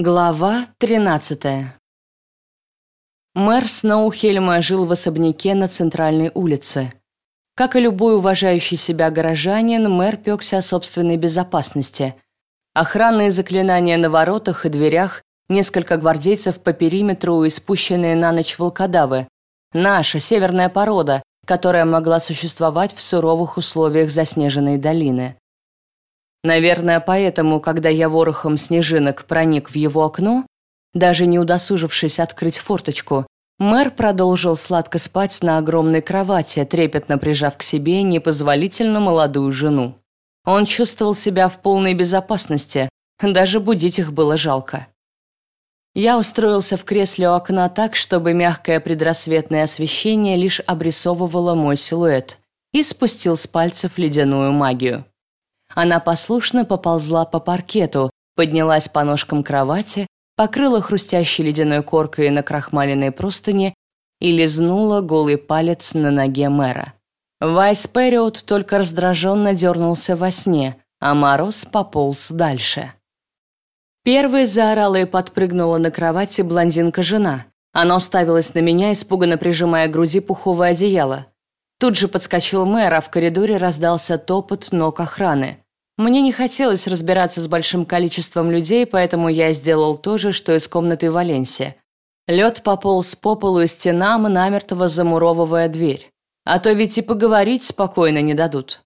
Глава 13 Мэр Сноухельма жил в особняке на центральной улице. Как и любой уважающий себя горожанин, мэр пекся о собственной безопасности. Охранные заклинания на воротах и дверях, несколько гвардейцев по периметру и спущенные на ночь волкодавы. Наша северная порода, которая могла существовать в суровых условиях заснеженной долины. Наверное, поэтому, когда я ворохом снежинок проник в его окно, даже не удосужившись открыть форточку, мэр продолжил сладко спать на огромной кровати, трепетно прижав к себе непозволительно молодую жену. Он чувствовал себя в полной безопасности, даже будить их было жалко. Я устроился в кресле у окна так, чтобы мягкое предрассветное освещение лишь обрисовывало мой силуэт, и спустил с пальцев ледяную магию. Она послушно поползла по паркету, поднялась по ножкам кровати, покрыла хрустящей ледяной коркой на крахмаленной простыни и лизнула голый палец на ноге мэра. Вайс Период только раздраженно дернулся во сне, а Мороз пополз дальше. Первой заорала и подпрыгнула на кровати блондинка-жена. Она уставилась на меня, испуганно прижимая к груди пуховое одеяло. Тут же подскочил мэр, а в коридоре раздался топот ног охраны. Мне не хотелось разбираться с большим количеством людей, поэтому я сделал то же, что и с комнатой Валенсия. Лед пополз по полу и стенам, намертво замуровывая дверь. А то ведь и поговорить спокойно не дадут.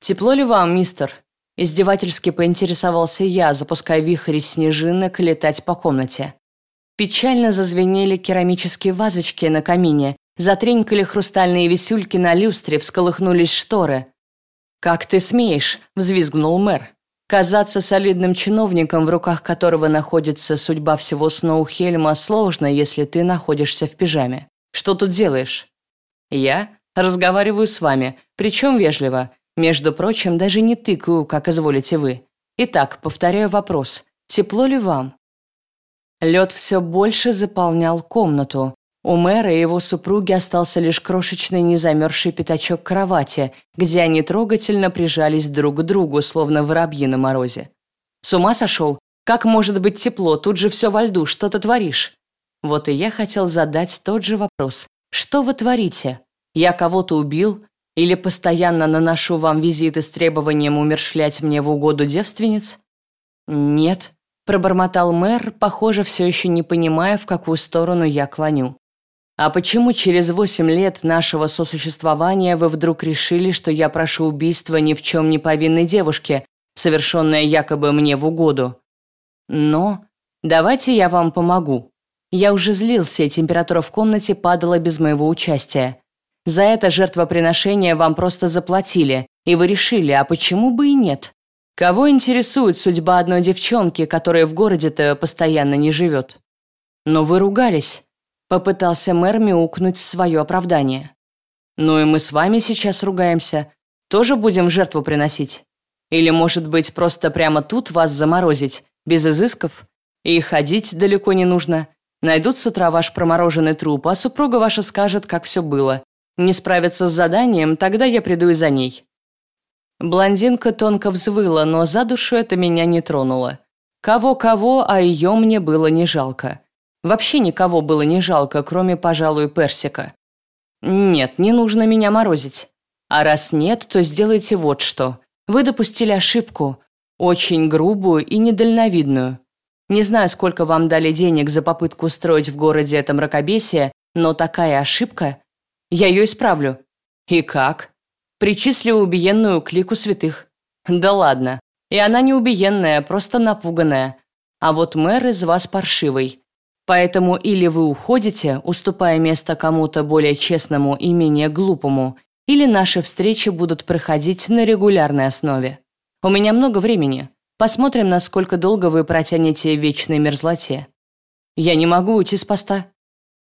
«Тепло ли вам, мистер?» Издевательски поинтересовался я, запуская вихрь снежинок летать по комнате. Печально зазвенели керамические вазочки на камине, Затренькали хрустальные висюльки на люстре, всколыхнулись шторы. «Как ты смеешь?» – взвизгнул мэр. Казаться солидным чиновником, в руках которого находится судьба всего Сноухельма, сложно, если ты находишься в пижаме. Что тут делаешь? Я разговариваю с вами, причем вежливо. Между прочим, даже не тыкаю, как изволите вы. Итак, повторяю вопрос. Тепло ли вам? Лед все больше заполнял комнату. У мэра и его супруги остался лишь крошечный незамерзший пятачок кровати, где они трогательно прижались друг к другу, словно воробьи на морозе. «С ума сошел? Как может быть тепло? Тут же все во льду, что ты творишь?» Вот и я хотел задать тот же вопрос. «Что вы творите? Я кого-то убил? Или постоянно наношу вам визиты с требованием умершвлять мне в угоду девственниц?» «Нет», – пробормотал мэр, похоже, все еще не понимая, в какую сторону я клоню. А почему через восемь лет нашего сосуществования вы вдруг решили, что я прошу убийства ни в чем не повинной девушки, совершенное якобы мне в угоду? Но давайте я вам помогу. Я уже злился, и температура в комнате падала без моего участия. За это жертвоприношение вам просто заплатили, и вы решили, а почему бы и нет? Кого интересует судьба одной девчонки, которая в городе-то постоянно не живет? Но вы ругались. Попытался мэр мяукнуть в свое оправдание. «Ну и мы с вами сейчас ругаемся. Тоже будем жертву приносить? Или, может быть, просто прямо тут вас заморозить, без изысков? И ходить далеко не нужно. Найдут с утра ваш промороженный труп, а супруга ваша скажет, как все было. Не справится с заданием, тогда я приду и за ней». Блондинка тонко взвыла, но за душу это меня не тронуло. Кого-кого, а ее мне было не жалко. Вообще никого было не жалко, кроме, пожалуй, Персика. Нет, не нужно меня морозить. А раз нет, то сделайте вот что. Вы допустили ошибку, очень грубую и недальновидную. Не знаю, сколько вам дали денег за попытку устроить в городе это мракобесие, но такая ошибка... Я ее исправлю. И как? Причислю убиенную к лику святых. Да ладно. И она не убиенная, просто напуганная. А вот мэр из вас паршивый. Поэтому или вы уходите, уступая место кому-то более честному и менее глупому, или наши встречи будут проходить на регулярной основе. У меня много времени. Посмотрим, насколько долго вы протянете в вечной мерзлоте. Я не могу уйти с поста.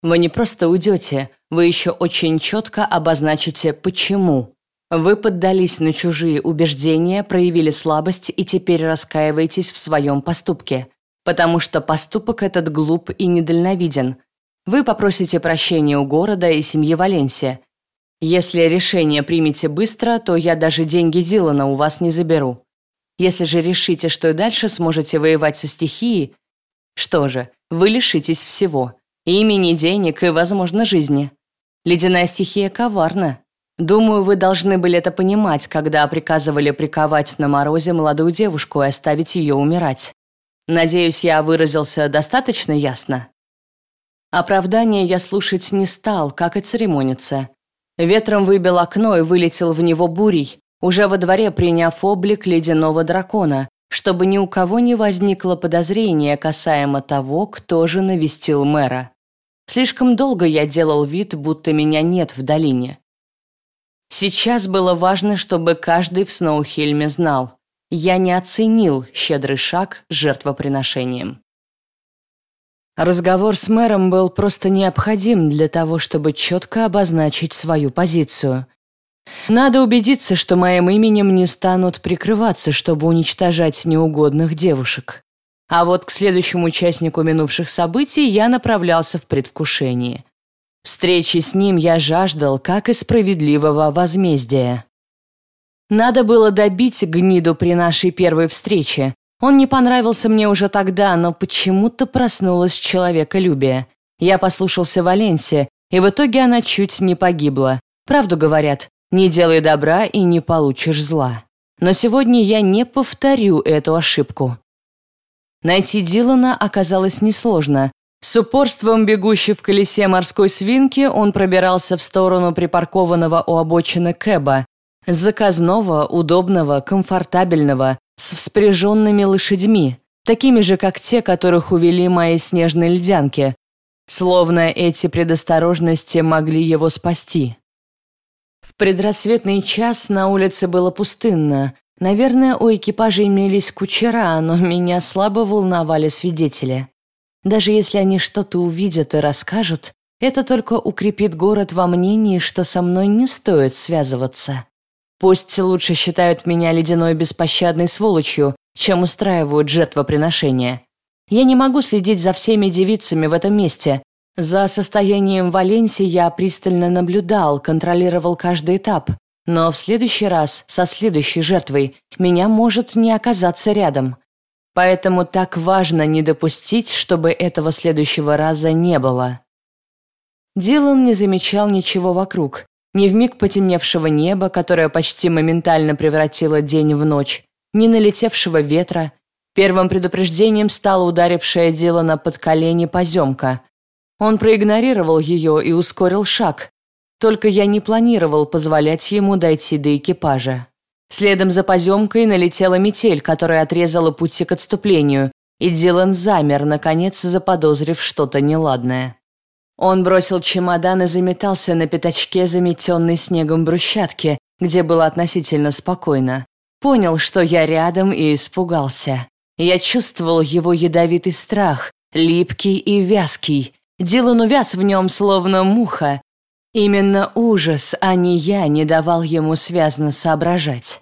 Вы не просто уйдете, вы еще очень четко обозначите «почему». Вы поддались на чужие убеждения, проявили слабость и теперь раскаиваетесь в своем поступке – потому что поступок этот глуп и недальновиден. Вы попросите прощения у города и семьи Валенсия. Если решение примете быстро, то я даже деньги Дилана у вас не заберу. Если же решите, что и дальше сможете воевать со стихией, Что же, вы лишитесь всего. Имени, денег и, возможно, жизни. Ледяная стихия коварна. Думаю, вы должны были это понимать, когда приказывали приковать на морозе молодую девушку и оставить ее умирать. Надеюсь, я выразился достаточно ясно? Оправдания я слушать не стал, как и церемониться. Ветром выбил окно и вылетел в него бурей, уже во дворе приняв облик ледяного дракона, чтобы ни у кого не возникло подозрения касаемо того, кто же навестил мэра. Слишком долго я делал вид, будто меня нет в долине. Сейчас было важно, чтобы каждый в Сноухильме знал. Я не оценил щедрый шаг жертвоприношением. Разговор с мэром был просто необходим для того, чтобы четко обозначить свою позицию. Надо убедиться, что моим именем не станут прикрываться, чтобы уничтожать неугодных девушек. А вот к следующему участнику минувших событий я направлялся в предвкушении. Встречи с ним я жаждал, как и справедливого возмездия. Надо было добить гниду при нашей первой встрече, он не понравился мне уже тогда, но почему-то проснулось человеколюбие. Я послушался Валенсия, и в итоге она чуть не погибла. Правду говорят, не делай добра и не получишь зла. Но сегодня я не повторю эту ошибку. Найти Дилана оказалось несложно. С упорством бегущий в колесе морской свинки он пробирался в сторону припаркованного у обочины Кэба. Заказного, удобного, комфортабельного, с вспряженными лошадьми, такими же, как те, которых увели мои снежные льдянки. Словно эти предосторожности могли его спасти. В предрассветный час на улице было пустынно. Наверное, у экипажа имелись кучера, но меня слабо волновали свидетели. Даже если они что-то увидят и расскажут, это только укрепит город во мнении, что со мной не стоит связываться. Пусть лучше считают меня ледяной беспощадной сволочью, чем устраивают жертвоприношения. Я не могу следить за всеми девицами в этом месте. За состоянием Валенсии я пристально наблюдал, контролировал каждый этап. Но в следующий раз, со следующей жертвой, меня может не оказаться рядом. Поэтому так важно не допустить, чтобы этого следующего раза не было. Дилан не замечал ничего вокруг ни вмиг потемневшего неба, которое почти моментально превратило день в ночь, ни налетевшего ветра. Первым предупреждением стала ударившая Дилана под колени поземка. Он проигнорировал ее и ускорил шаг. Только я не планировал позволять ему дойти до экипажа. Следом за поземкой налетела метель, которая отрезала пути к отступлению, и Дилан замер, наконец заподозрив что-то неладное. Он бросил чемодан и заметался на пятачке, заметенной снегом брусчатки, где было относительно спокойно. Понял, что я рядом и испугался. Я чувствовал его ядовитый страх, липкий и вязкий. Дилан увяз в нем, словно муха. Именно ужас, а не я, не давал ему связно соображать.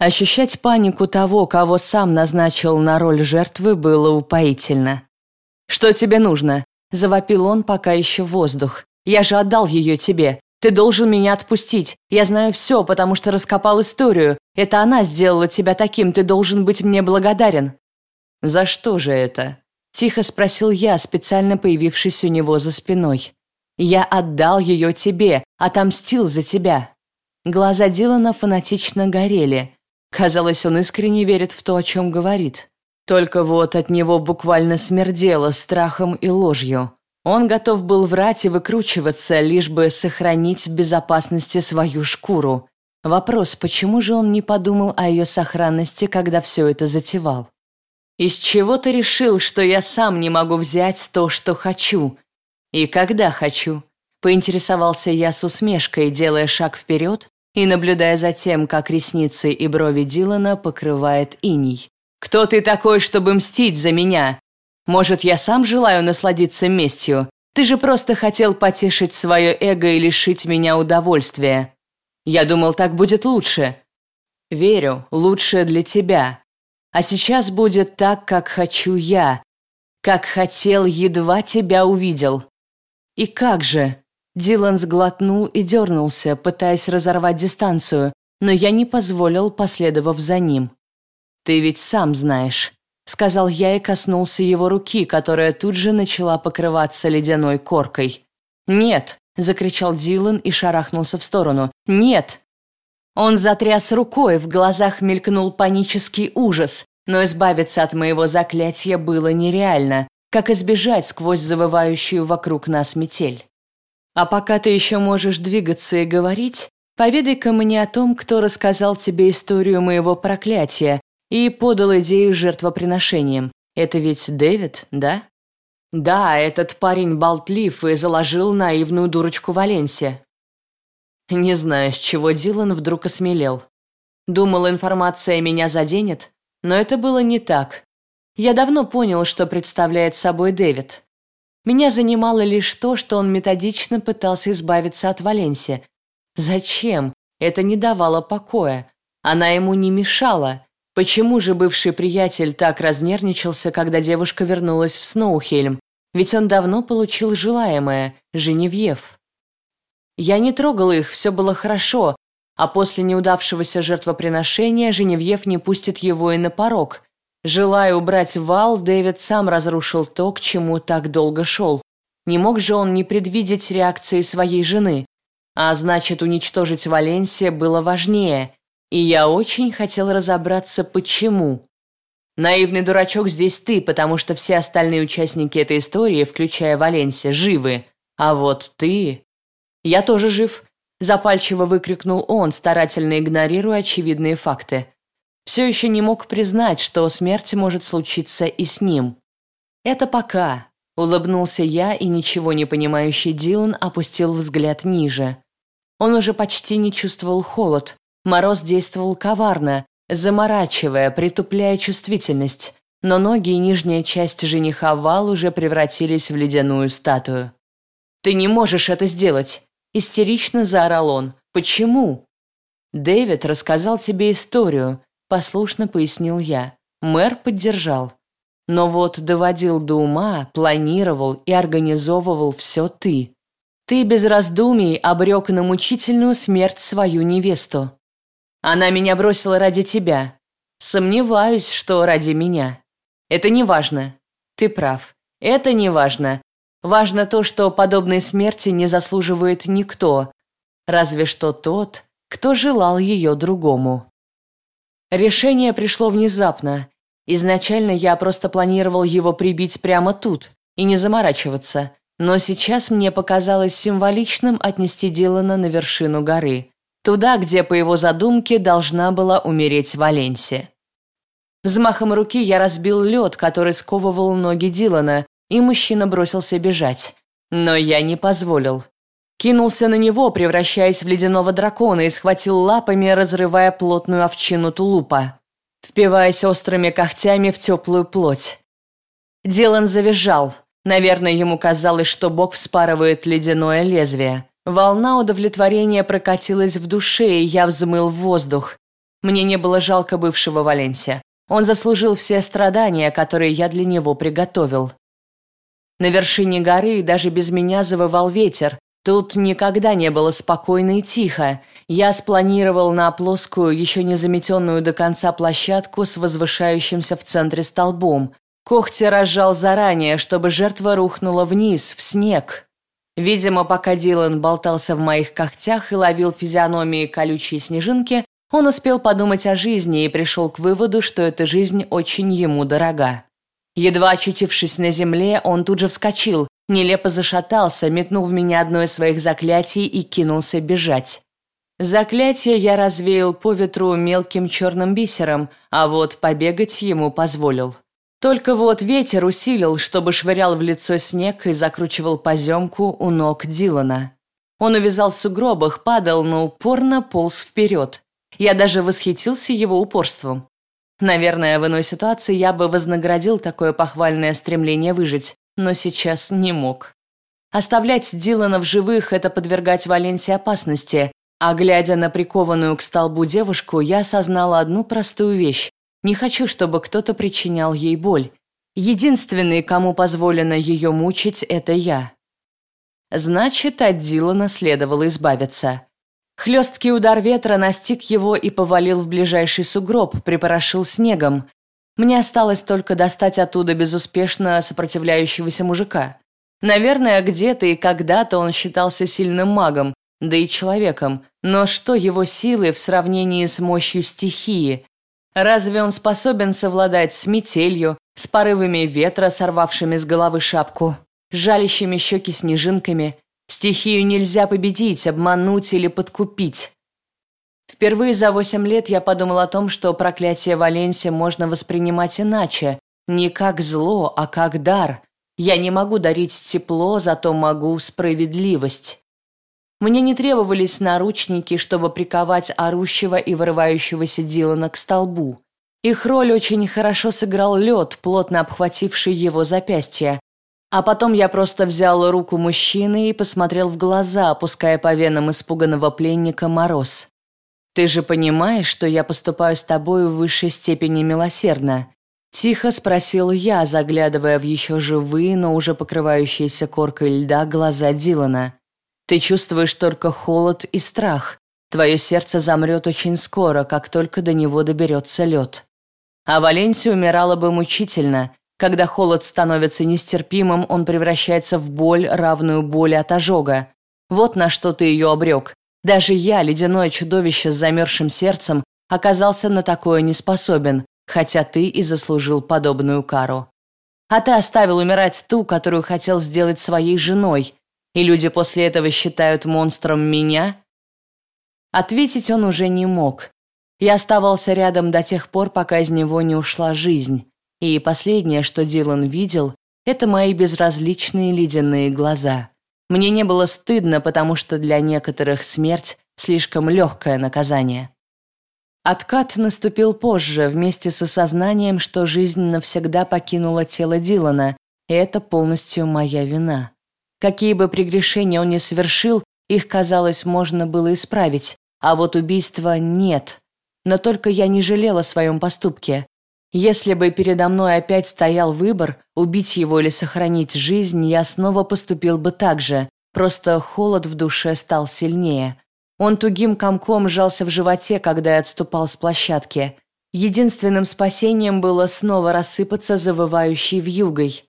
Ощущать панику того, кого сам назначил на роль жертвы, было упоительно. «Что тебе нужно?» Завопил он, пока еще воздух. «Я же отдал ее тебе. Ты должен меня отпустить. Я знаю все, потому что раскопал историю. Это она сделала тебя таким, ты должен быть мне благодарен». «За что же это?» Тихо спросил я, специально появившись у него за спиной. «Я отдал ее тебе, отомстил за тебя». Глаза Дилана фанатично горели. Казалось, он искренне верит в то, о чем говорит. Только вот от него буквально смердело страхом и ложью. Он готов был врать и выкручиваться, лишь бы сохранить в безопасности свою шкуру. Вопрос, почему же он не подумал о ее сохранности, когда все это затевал? «Из чего ты решил, что я сам не могу взять то, что хочу? И когда хочу?» Поинтересовался я с усмешкой, делая шаг вперед и наблюдая за тем, как ресницы и брови Дилана покрывает иней. Кто ты такой, чтобы мстить за меня? Может, я сам желаю насладиться местью? Ты же просто хотел потешить свое эго и лишить меня удовольствия. Я думал, так будет лучше. Верю, лучше для тебя. А сейчас будет так, как хочу я. Как хотел, едва тебя увидел. И как же? Дилан сглотнул и дернулся, пытаясь разорвать дистанцию, но я не позволил, последовав за ним. Ты ведь сам знаешь. сказал я и коснулся его руки, которая тут же начала покрываться ледяной коркой. «Нет!» – закричал Дилан и шарахнулся в сторону. «Нет!» Он затряс рукой, в глазах мелькнул панический ужас, но избавиться от моего заклятия было нереально, как избежать сквозь завывающую вокруг нас метель. А пока ты еще можешь двигаться и говорить, поведай-ка мне о том, кто рассказал тебе историю моего проклятия и подал идею жертвоприношением. Это ведь Дэвид, да? Да, этот парень болтлив и заложил наивную дурочку Валенсия. Не знаю, с чего Дилан вдруг осмелел. Думал, информация меня заденет, но это было не так. Я давно понял, что представляет собой Дэвид. Меня занимало лишь то, что он методично пытался избавиться от Валенсии. Зачем? Это не давало покоя. Она ему не мешала. Почему же бывший приятель так разнервничался, когда девушка вернулась в Сноухельм? Ведь он давно получил желаемое – Женевьев. Я не трогал их, все было хорошо, а после неудавшегося жертвоприношения Женевьев не пустит его и на порог – Желая убрать вал, Дэвид сам разрушил то, к чему так долго шел. Не мог же он не предвидеть реакции своей жены. А значит, уничтожить Валенсия было важнее. И я очень хотел разобраться, почему. Наивный дурачок здесь ты, потому что все остальные участники этой истории, включая Валенсия, живы. А вот ты... Я тоже жив, запальчиво выкрикнул он, старательно игнорируя очевидные факты все еще не мог признать, что смерть может случиться и с ним. «Это пока», — улыбнулся я, и ничего не понимающий Дилан опустил взгляд ниже. Он уже почти не чувствовал холод. Мороз действовал коварно, заморачивая, притупляя чувствительность, но ноги и нижняя часть жениха Вал уже превратились в ледяную статую. «Ты не можешь это сделать!» – истерично заорал он. «Почему?» «Дэвид рассказал тебе историю, послушно пояснил я. Мэр поддержал. Но вот доводил до ума, планировал и организовывал все ты. Ты без раздумий обрек на мучительную смерть свою невесту. Она меня бросила ради тебя. Сомневаюсь, что ради меня. Это не важно. Ты прав. Это не важно. Важно то, что подобной смерти не заслуживает никто, разве что тот, кто желал ее другому. Решение пришло внезапно. Изначально я просто планировал его прибить прямо тут и не заморачиваться, но сейчас мне показалось символичным отнести Дилана на вершину горы, туда, где, по его задумке, должна была умереть Валенсия. Взмахом руки я разбил лед, который сковывал ноги Дилана, и мужчина бросился бежать. Но я не позволил. Кинулся на него, превращаясь в ледяного дракона, и схватил лапами, разрывая плотную овчину тулупа, впиваясь острыми когтями в теплую плоть. Дилан завизжал. Наверное, ему казалось, что бог вспарывает ледяное лезвие. Волна удовлетворения прокатилась в душе, и я взмыл в воздух. Мне не было жалко бывшего Валенсия. Он заслужил все страдания, которые я для него приготовил. На вершине горы даже без меня завывал ветер, Тут никогда не было спокойно и тихо. Я спланировал на плоскую, еще не заметенную до конца площадку с возвышающимся в центре столбом. Когти разжал заранее, чтобы жертва рухнула вниз, в снег. Видимо, пока Дилан болтался в моих когтях и ловил физиономии колючие снежинки, он успел подумать о жизни и пришел к выводу, что эта жизнь очень ему дорога. Едва очутившись на земле, он тут же вскочил, нелепо зашатался, метнул в меня одно из своих заклятий и кинулся бежать. Заклятие я развеял по ветру мелким черным бисером, а вот побегать ему позволил. Только вот ветер усилил, чтобы швырял в лицо снег и закручивал поземку у ног Дилана. Он увязал в сугробах, падал, но упорно полз вперед. Я даже восхитился его упорством. Наверное, в иной ситуации я бы вознаградил такое похвальное стремление выжить, но сейчас не мог. Оставлять Дилана в живых – это подвергать Валенсии опасности, а глядя на прикованную к столбу девушку, я осознала одну простую вещь. Не хочу, чтобы кто-то причинял ей боль. Единственный, кому позволено ее мучить, это я. Значит, от Дилана следовало избавиться. Хлесткий удар ветра настиг его и повалил в ближайший сугроб, припорошил снегом. Мне осталось только достать оттуда безуспешно сопротивляющегося мужика. Наверное, где-то и когда-то он считался сильным магом, да и человеком, но что его силы в сравнении с мощью стихии? Разве он способен совладать с метелью, с порывами ветра, сорвавшими с головы шапку, жалящими щеки снежинками? Стихию нельзя победить, обмануть или подкупить. Впервые за восемь лет я подумал о том, что проклятие Валенсия можно воспринимать иначе, не как зло, а как дар. Я не могу дарить тепло, зато могу справедливость. Мне не требовались наручники, чтобы приковать орущего и вырывающегося Дилана к столбу. Их роль очень хорошо сыграл лед, плотно обхвативший его запястье. А потом я просто взял руку мужчины и посмотрел в глаза, опуская по венам испуганного пленника мороз. «Ты же понимаешь, что я поступаю с тобой в высшей степени милосердно?» Тихо спросил я, заглядывая в еще живые, но уже покрывающиеся коркой льда глаза Дилана. Ты чувствуешь только холод и страх. Твое сердце замрет очень скоро, как только до него доберется лед. А Валенсия умирала бы мучительно. Когда холод становится нестерпимым, он превращается в боль, равную боли от ожога. Вот на что ты ее обрек. Даже я, ледяное чудовище с замерзшим сердцем, оказался на такое не способен, хотя ты и заслужил подобную кару. А ты оставил умирать ту, которую хотел сделать своей женой, и люди после этого считают монстром меня? Ответить он уже не мог. Я оставался рядом до тех пор, пока из него не ушла жизнь. И последнее, что Дилан видел, это мои безразличные ледяные глаза. Мне не было стыдно, потому что для некоторых смерть слишком легкое наказание. Откат наступил позже, вместе с осознанием, что жизнь навсегда покинула тело Дилана, и это полностью моя вина. Какие бы прегрешения он ни совершил, их, казалось, можно было исправить, а вот убийства нет. Но только я не жалела о своем поступке. Если бы передо мной опять стоял выбор, убить его или сохранить жизнь, я снова поступил бы так же, просто холод в душе стал сильнее. Он тугим комком сжался в животе, когда я отступал с площадки. Единственным спасением было снова рассыпаться завывающей вьюгой.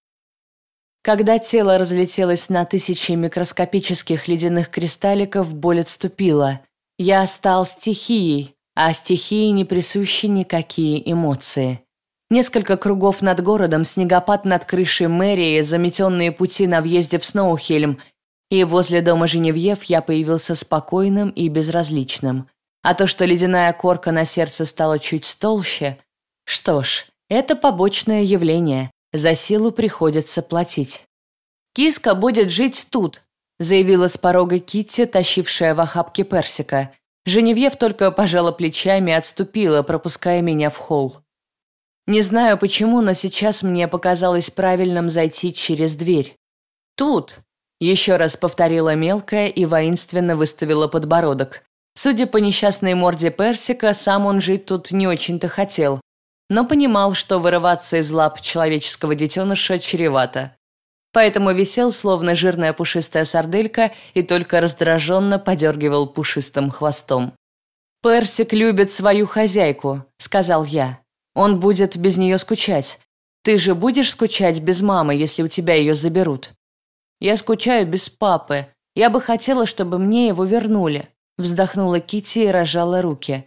Когда тело разлетелось на тысячи микроскопических ледяных кристалликов, боль отступила. Я стал стихией, а стихии не присущи никакие эмоции. Несколько кругов над городом, снегопад над крышей мэрии, заметенные пути на въезде в Сноухельм, и возле дома Женевьев я появился спокойным и безразличным. А то, что ледяная корка на сердце стала чуть толще, что ж, это побочное явление, за силу приходится платить. «Киска будет жить тут», – заявила с порога Китти, тащившая в охапке персика. Женевьев только пожала плечами и отступила, пропуская меня в холл. Не знаю почему, но сейчас мне показалось правильным зайти через дверь. «Тут», – еще раз повторила мелкая и воинственно выставила подбородок. Судя по несчастной морде персика, сам он жить тут не очень-то хотел но понимал, что вырываться из лап человеческого детеныша чревато. Поэтому висел, словно жирная пушистая сарделька, и только раздраженно подергивал пушистым хвостом. «Персик любит свою хозяйку», — сказал я. «Он будет без нее скучать. Ты же будешь скучать без мамы, если у тебя ее заберут?» «Я скучаю без папы. Я бы хотела, чтобы мне его вернули», — вздохнула Кити и разжала руки.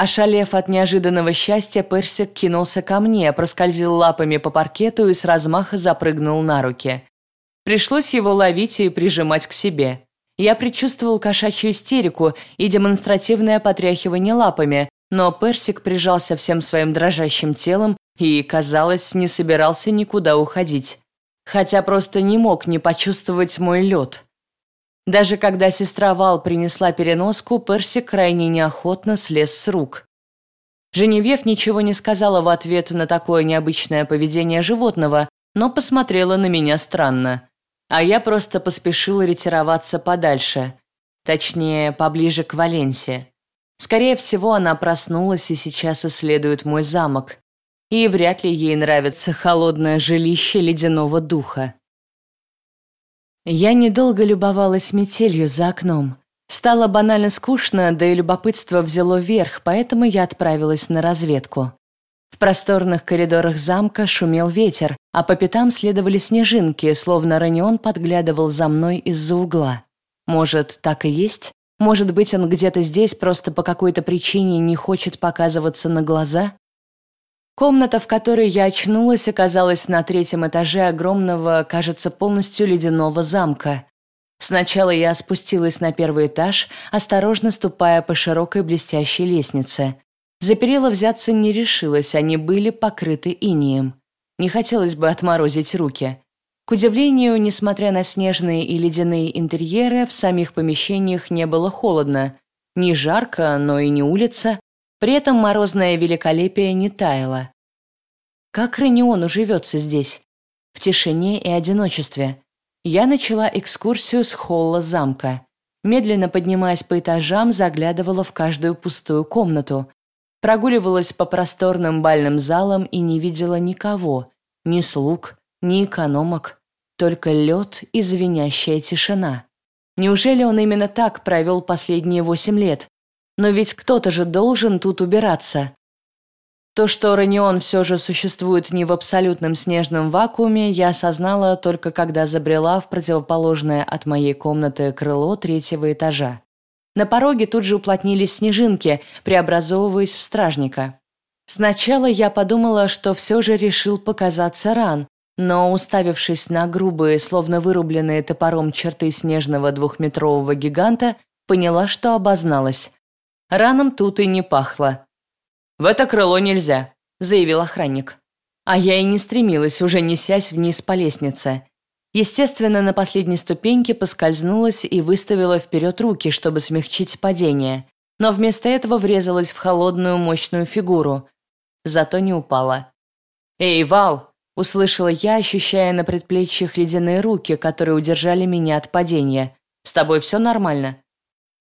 Ошалев от неожиданного счастья, Персик кинулся ко мне, проскользил лапами по паркету и с размаха запрыгнул на руки. Пришлось его ловить и прижимать к себе. Я предчувствовал кошачью истерику и демонстративное потряхивание лапами, но Персик прижался всем своим дрожащим телом и, казалось, не собирался никуда уходить. Хотя просто не мог не почувствовать мой лед. Даже когда сестра Вал принесла переноску, Перси крайне неохотно слез с рук. Женевьев ничего не сказала в ответ на такое необычное поведение животного, но посмотрела на меня странно. А я просто поспешила ретироваться подальше. Точнее, поближе к Валенсии. Скорее всего, она проснулась и сейчас исследует мой замок. И вряд ли ей нравится холодное жилище ледяного духа. Я недолго любовалась метелью за окном. Стало банально скучно, да и любопытство взяло верх, поэтому я отправилась на разведку. В просторных коридорах замка шумел ветер, а по пятам следовали снежинки, словно Ранион подглядывал за мной из-за угла. Может, так и есть? Может быть, он где-то здесь просто по какой-то причине не хочет показываться на глаза? Комната, в которой я очнулась, оказалась на третьем этаже огромного, кажется, полностью ледяного замка. Сначала я спустилась на первый этаж, осторожно ступая по широкой блестящей лестнице. За перила взяться не решилась, они были покрыты инеем. Не хотелось бы отморозить руки. К удивлению, несмотря на снежные и ледяные интерьеры, в самих помещениях не было холодно. Не жарко, но и не улица. При этом морозное великолепие не таяло. Как Рениону живется здесь? В тишине и одиночестве. Я начала экскурсию с холла замка. Медленно поднимаясь по этажам, заглядывала в каждую пустую комнату. Прогуливалась по просторным бальным залам и не видела никого. Ни слуг, ни экономок. Только лед и звенящая тишина. Неужели он именно так провел последние восемь лет? Но ведь кто-то же должен тут убираться. То, что Ранион все же существует не в абсолютном снежном вакууме, я осознала только когда забрела в противоположное от моей комнаты крыло третьего этажа. На пороге тут же уплотнились снежинки, преобразовываясь в стражника. Сначала я подумала, что все же решил показаться ран, но, уставившись на грубые, словно вырубленные топором черты снежного двухметрового гиганта, поняла, что обозналась. Раном тут и не пахло. «В это крыло нельзя», – заявил охранник. А я и не стремилась, уже несясь вниз по лестнице. Естественно, на последней ступеньке поскользнулась и выставила вперед руки, чтобы смягчить падение. Но вместо этого врезалась в холодную мощную фигуру. Зато не упала. «Эй, Вал!» – услышала я, ощущая на предплечьях ледяные руки, которые удержали меня от падения. «С тобой все нормально?»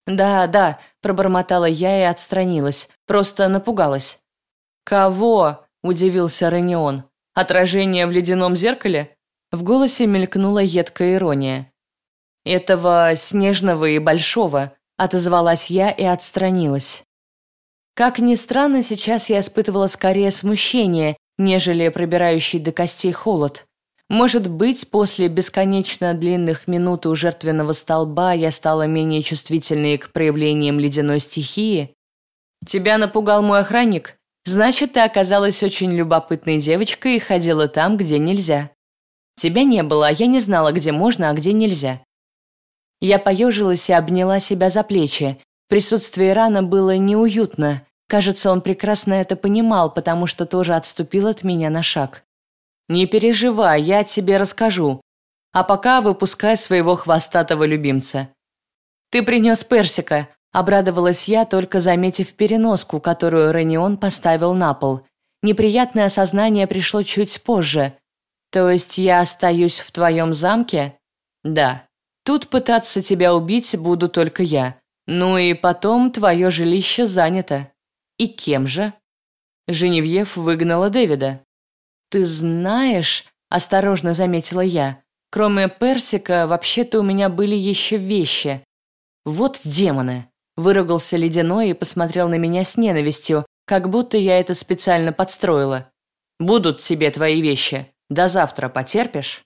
«Да, да», – пробормотала я и отстранилась, просто напугалась. «Кого?» – удивился Ренион. «Отражение в ледяном зеркале?» В голосе мелькнула едкая ирония. «Этого снежного и большого», – отозвалась я и отстранилась. Как ни странно, сейчас я испытывала скорее смущение, нежели пробирающий до костей холод. Может быть, после бесконечно длинных минут у жертвенного столба я стала менее чувствительной к проявлениям ледяной стихии? Тебя напугал мой охранник? Значит, ты оказалась очень любопытной девочкой и ходила там, где нельзя. Тебя не было, а я не знала, где можно, а где нельзя. Я поежилась и обняла себя за плечи. Присутствие Рана было неуютно. Кажется, он прекрасно это понимал, потому что тоже отступил от меня на шаг. «Не переживай, я тебе расскажу. А пока выпускай своего хвостатого любимца». «Ты принес персика», – обрадовалась я, только заметив переноску, которую Ренион поставил на пол. Неприятное осознание пришло чуть позже. «То есть я остаюсь в твоем замке?» «Да. Тут пытаться тебя убить буду только я. Ну и потом твое жилище занято». «И кем же?» Женевьев выгнала Дэвида. «Ты знаешь», – осторожно заметила я, «кроме персика, вообще-то у меня были еще вещи». «Вот демоны!» – выругался Ледяной и посмотрел на меня с ненавистью, как будто я это специально подстроила. «Будут тебе твои вещи. До завтра потерпишь?»